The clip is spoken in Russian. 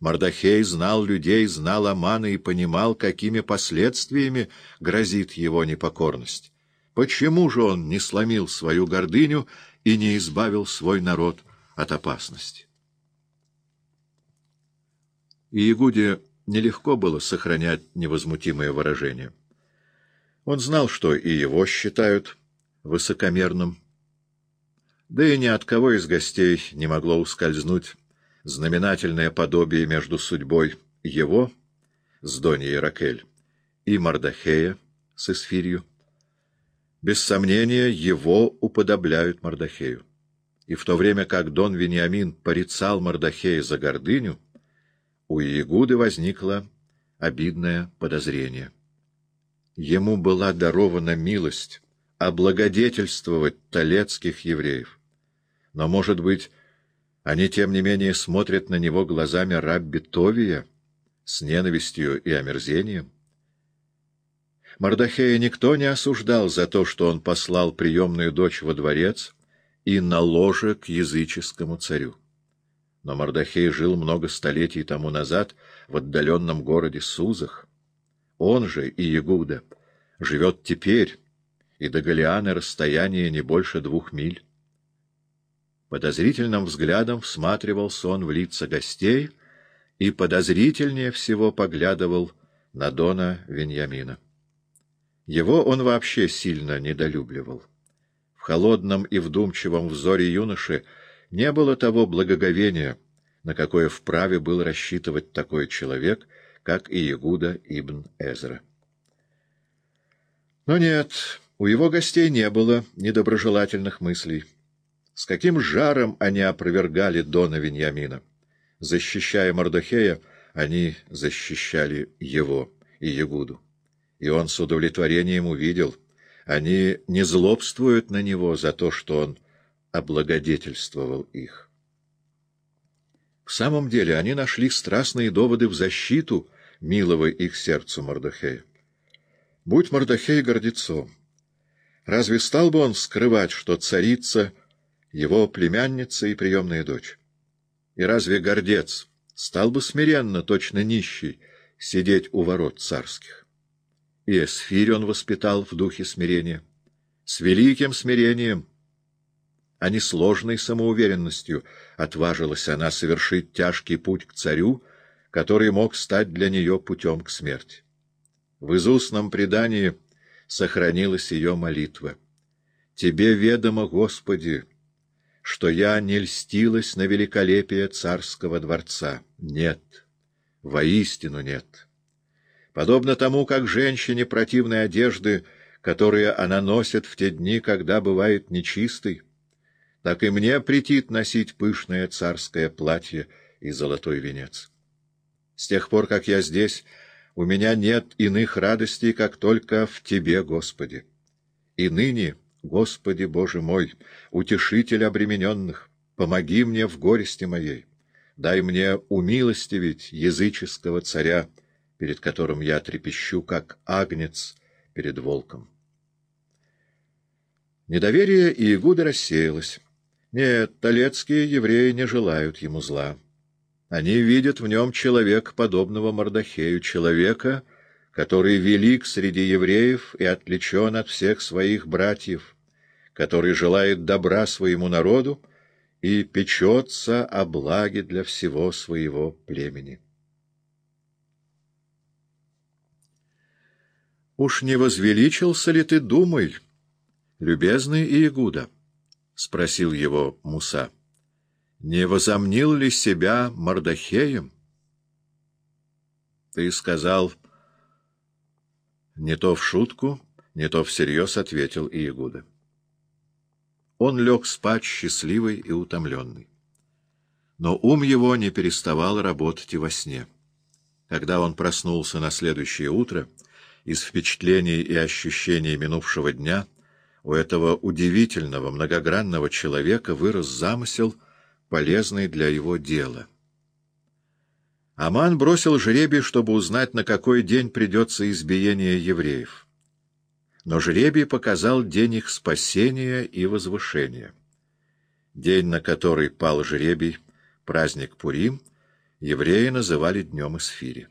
Мардахей знал людей, знал Амана и понимал, какими последствиями грозит его непокорность. Почему же он не сломил свою гордыню и не избавил свой народ от опасности? И Ягуде нелегко было сохранять невозмутимое выражение. Он знал, что и его считают высокомерным, да и ни от кого из гостей не могло ускользнуть знаменательное подобие между судьбой его с Доньей Ракель и Мардахея с Эсфирью. Без сомнения, его уподобляют Мардахею. И в то время как Дон Вениамин порицал Мардахея за гордыню, у Иегуды возникло обидное подозрение. Ему была дарована милость облагодетельствовать талецких евреев. Но, может быть, они, тем не менее, смотрят на него глазами рабби Товия с ненавистью и омерзением. Мардахея никто не осуждал за то, что он послал приемную дочь во дворец и на ложе к языческому царю. Но Мардахей жил много столетий тому назад в отдаленном городе Сузах. Он же, и Ягуда, живет теперь, и до Галианы расстояние не больше двух миль. Подозрительным взглядом всматривался он в лица гостей и подозрительнее всего поглядывал на Дона Веньямина. Его он вообще сильно недолюбливал. В холодном и вдумчивом взоре юноши не было того благоговения, на какое вправе был рассчитывать такой человек, как и Ягуда ибн Эзра. Но нет, у его гостей не было недоброжелательных мыслей. С каким жаром они опровергали Дона Виньямина. Защищая Мордохея, они защищали его и Ягуду. И он с удовлетворением увидел, они не злобствуют на него за то, что он облагодетельствовал их. В самом деле они нашли страстные доводы в защиту милого их сердцу Мордохея. Будь Мордохей гордецом, разве стал бы он скрывать, что царица — его племянница и приемная дочь. И разве гордец стал бы смиренно, точно нищий, сидеть у ворот царских? И Эсфирь он воспитал в духе смирения, с великим смирением, а не сложной самоуверенностью отважилась она совершить тяжкий путь к царю, который мог стать для нее путем к смерти. В изустном предании сохранилась ее молитва. «Тебе ведомо, Господи, что я не льстилась на великолепие царского дворца. Нет, воистину нет. Подобно тому, как женщине противной одежды, которые она носит в те дни, когда бывает нечистой, так и мне претит носить пышное царское платье и золотой венец. С тех пор, как я здесь, у меня нет иных радостей, как только в Тебе, Господи. И ныне... Господи Боже мой, утешитель обремененных, помоги мне в горести моей, дай мне умилостивить языческого царя, перед которым я трепещу, как агнец перед волком. Недоверие Иегуда рассеялось. Нет, талецкие евреи не желают ему зла. Они видят в нем человека, подобного Мордахею, человека, который велик среди евреев и отличен от всех своих братьев, который желает добра своему народу и печется о благе для всего своего племени. «Уж не возвеличился ли ты, думай, любезный Иегуда?» — спросил его Муса. «Не возомнил ли себя Мордахеем?» «Ты сказал...» Не то в шутку, не то всерьез ответил Иегуда. Он лег спать счастливый и утомленный. Но ум его не переставал работать и во сне. Когда он проснулся на следующее утро, из впечатлений и ощущений минувшего дня у этого удивительного, многогранного человека вырос замысел, полезный для его дела. Аман бросил жребий, чтобы узнать, на какой день придется избиение евреев но жребий показал день их спасения и возвышения. День, на который пал жребий, праздник Пурим, евреи называли днем Исфири.